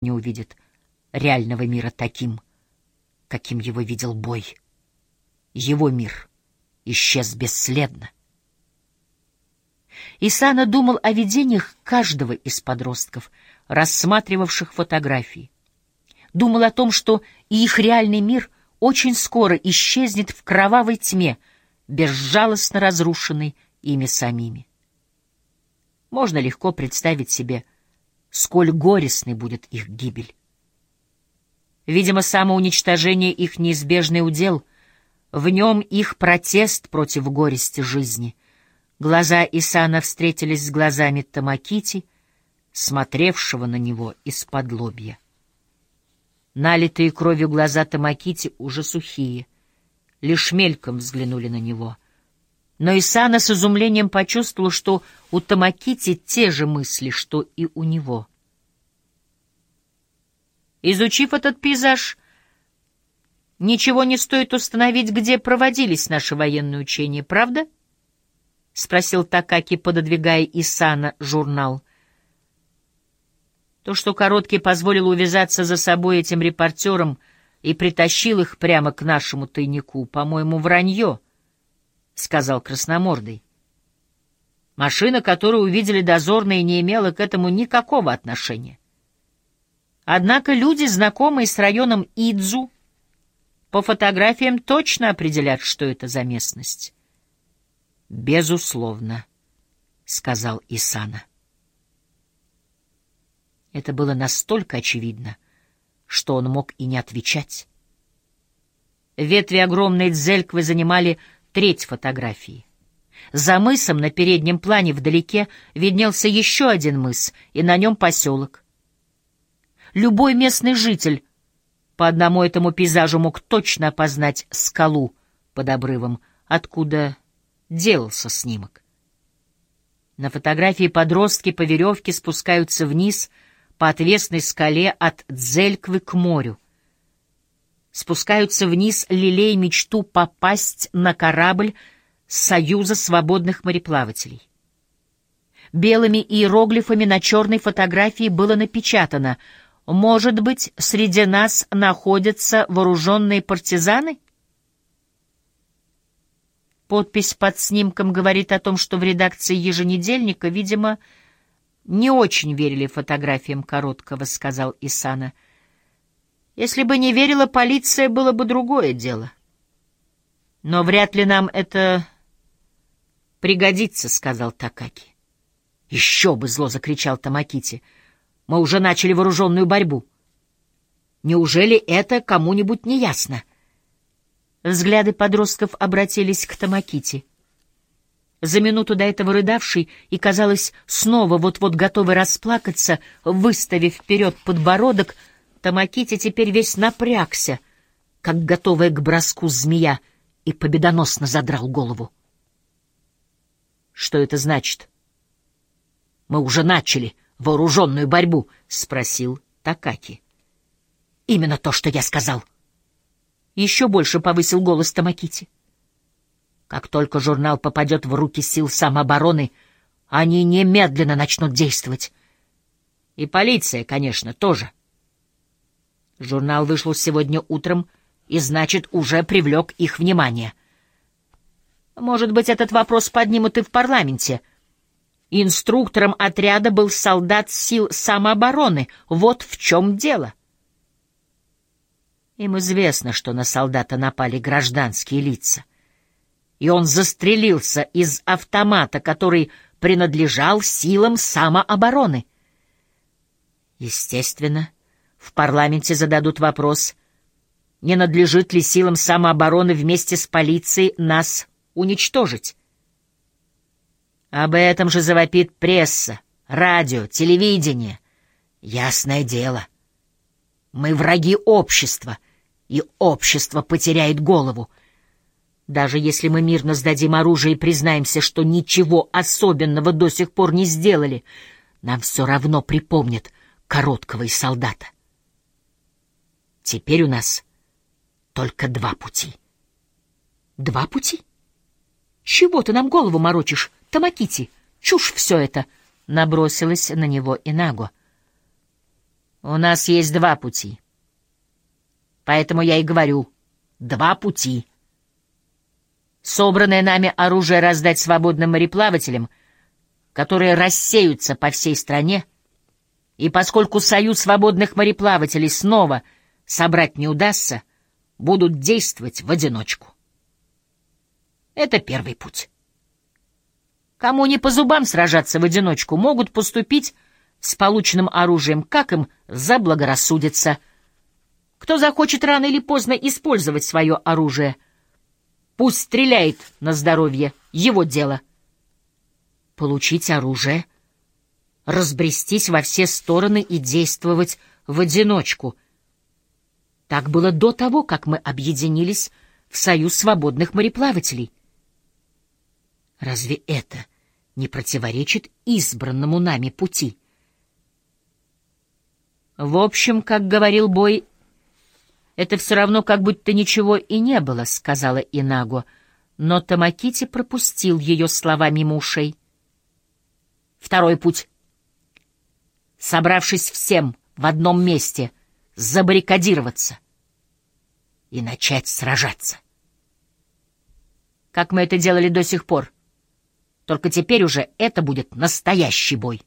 не увидит реального мира таким, каким его видел бой. Его мир исчез бесследно. Исана думал о видениях каждого из подростков, рассматривавших фотографии. Думал о том, что и их реальный мир очень скоро исчезнет в кровавой тьме, безжалостно разрушенной ими самими. Можно легко представить себе, сколь горестной будет их гибель. Видимо, самоуничтожение их неизбежный удел, в нем их протест против горести жизни. Глаза Исана встретились с глазами Тамакити, смотревшего на него из-под лобья. Налитые кровью глаза Тамакити уже сухие, лишь мельком взглянули на него. Но Исана с изумлением почувствовал, что у Тамакити те же мысли, что и у него. Изучив этот пейзаж, ничего не стоит установить, где проводились наши военные учения, правда? — спросил Такаки, пододвигая Исана журнал. То, что Короткий позволил увязаться за собой этим репортерам и притащил их прямо к нашему тайнику, по-моему, вранье, — сказал Красномордый. Машина, которую увидели дозорные, не имела к этому никакого отношения. Однако люди, знакомые с районом Идзу, по фотографиям точно определят, что это за местность. «Безусловно», — сказал Исана. Это было настолько очевидно, что он мог и не отвечать. Ветви огромной дзельквы занимали треть фотографии. За мысом на переднем плане вдалеке виднелся еще один мыс, и на нем поселок. Любой местный житель по одному этому пейзажу мог точно опознать скалу под обрывом, откуда делался снимок. На фотографии подростки по веревке спускаются вниз по отвесной скале от Дзельквы к морю. Спускаются вниз, лелея мечту попасть на корабль Союза свободных мореплавателей. Белыми иероглифами на черной фотографии было напечатано «Может быть, среди нас находятся вооруженные партизаны?» Подпись под снимком говорит о том, что в редакции еженедельника, видимо, не очень верили фотографиям Короткого, сказал Исана. Если бы не верила полиция, было бы другое дело. Но вряд ли нам это пригодится, сказал Такаки. Еще бы зло закричал Тамакити. Мы уже начали вооруженную борьбу. Неужели это кому-нибудь не ясно? Взгляды подростков обратились к Тамакити за минуту до этого рыдавший и, казалось, снова вот-вот готовый расплакаться, выставив вперед подбородок, Тамакити теперь весь напрягся, как готовая к броску змея, и победоносно задрал голову. «Что это значит?» «Мы уже начали вооруженную борьбу», — спросил Такаки. «Именно то, что я сказал». Еще больше повысил голос Тамакити. Как только журнал попадет в руки сил самообороны, они немедленно начнут действовать. И полиция, конечно, тоже. Журнал вышел сегодня утром и, значит, уже привлек их внимание. Может быть, этот вопрос поднимут и в парламенте. Инструктором отряда был солдат сил самообороны. Вот в чем дело. Им известно, что на солдата напали гражданские лица и он застрелился из автомата, который принадлежал силам самообороны. Естественно, в парламенте зададут вопрос, не надлежит ли силам самообороны вместе с полицией нас уничтожить. Об этом же завопит пресса, радио, телевидение. Ясное дело. Мы враги общества, и общество потеряет голову — даже если мы мирно сдадим оружие и признаемся, что ничего особенного до сих пор не сделали, нам все равно припомнят короткого и солдата. Теперь у нас только два пути. Два пути? Чего ты нам голову морочишь, Тамакити? Чушь все это! Набросилась на него Инаго. У нас есть два пути. Поэтому я и говорю, два пути. Собранное нами оружие раздать свободным мореплавателям, которые рассеются по всей стране, и поскольку союз свободных мореплавателей снова собрать не удастся, будут действовать в одиночку. Это первый путь. Кому не по зубам сражаться в одиночку, могут поступить с полученным оружием, как им заблагорассудится. Кто захочет рано или поздно использовать свое оружие, пусть стреляет на здоровье, его дело. Получить оружие, разбрестись во все стороны и действовать в одиночку. Так было до того, как мы объединились в Союз свободных мореплавателей. Разве это не противоречит избранному нами пути? В общем, как говорил Бой, это все равно как будто ничего и не было, сказала Инаго, но Тамакити пропустил ее слова мимо ушей. Второй путь. Собравшись всем в одном месте, забаррикадироваться и начать сражаться. Как мы это делали до сих пор. Только теперь уже это будет настоящий бой.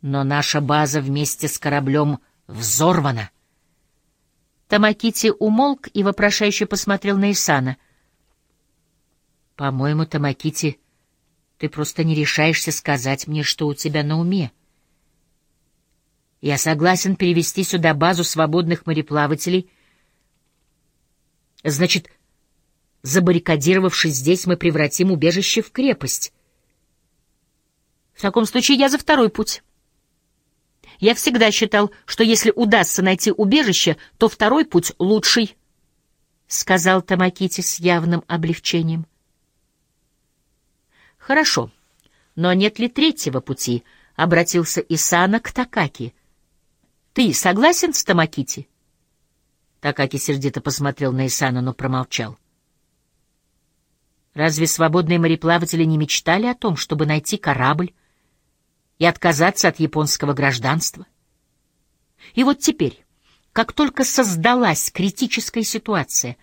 Но наша база вместе с кораблем взорвана. Тамакити умолк и вопрошающе посмотрел на Исана. «По-моему, Тамакити, ты просто не решаешься сказать мне, что у тебя на уме. Я согласен перевести сюда базу свободных мореплавателей. Значит, забаррикадировавшись здесь, мы превратим убежище в крепость. В таком случае я за второй путь». Я всегда считал, что если удастся найти убежище, то второй путь лучший, — сказал Тамакити с явным облегчением. — Хорошо, но нет ли третьего пути? — обратился Исана к Такаки. — Ты согласен с Тамакити? Такаки сердито посмотрел на Исана, но промолчал. Разве свободные мореплаватели не мечтали о том, чтобы найти корабль, и отказаться от японского гражданства. И вот теперь, как только создалась критическая ситуация,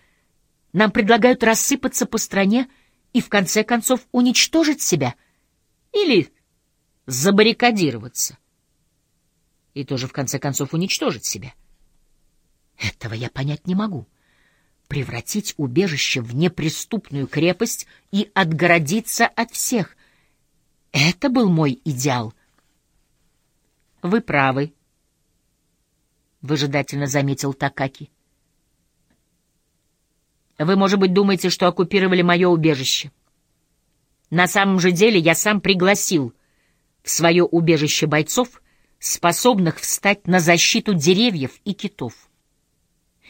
нам предлагают рассыпаться по стране и в конце концов уничтожить себя или забаррикадироваться и тоже в конце концов уничтожить себя. Этого я понять не могу. Превратить убежище в неприступную крепость и отгородиться от всех — это был мой идеал — вы правы, выжидательно заметил Такаки. Вы, может быть, думаете, что оккупировали мое убежище. На самом же деле я сам пригласил в свое убежище бойцов, способных встать на защиту деревьев и китов.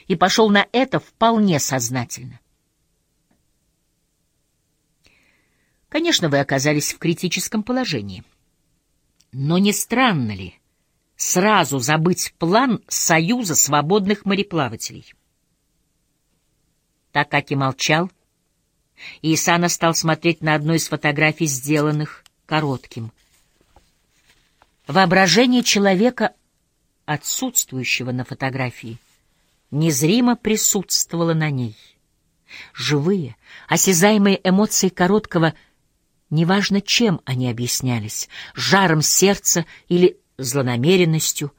И пошел на это вполне сознательно. Конечно, вы оказались в критическом положении. Но не странно ли сразу забыть план Союза свободных мореплавателей? Так как и молчал, Исана стал смотреть на одну из фотографий, сделанных коротким. Воображение человека, отсутствующего на фотографии, незримо присутствовало на ней. Живые, осязаемые эмоции короткого — Неважно, чем они объяснялись — жаром сердца или злонамеренностью,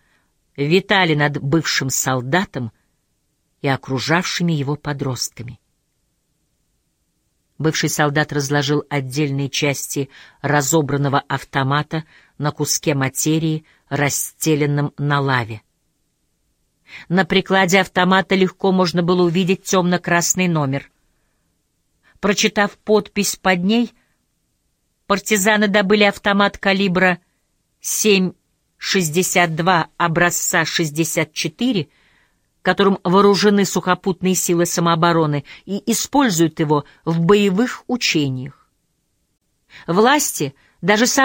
витали над бывшим солдатом и окружавшими его подростками. Бывший солдат разложил отдельные части разобранного автомата на куске материи, расстеленном на лаве. На прикладе автомата легко можно было увидеть темно-красный номер. Прочитав подпись под ней — партизаны добыли автомат калибра 7,62 образца 64, которым вооружены сухопутные силы самообороны, и используют его в боевых учениях. Власти, даже сам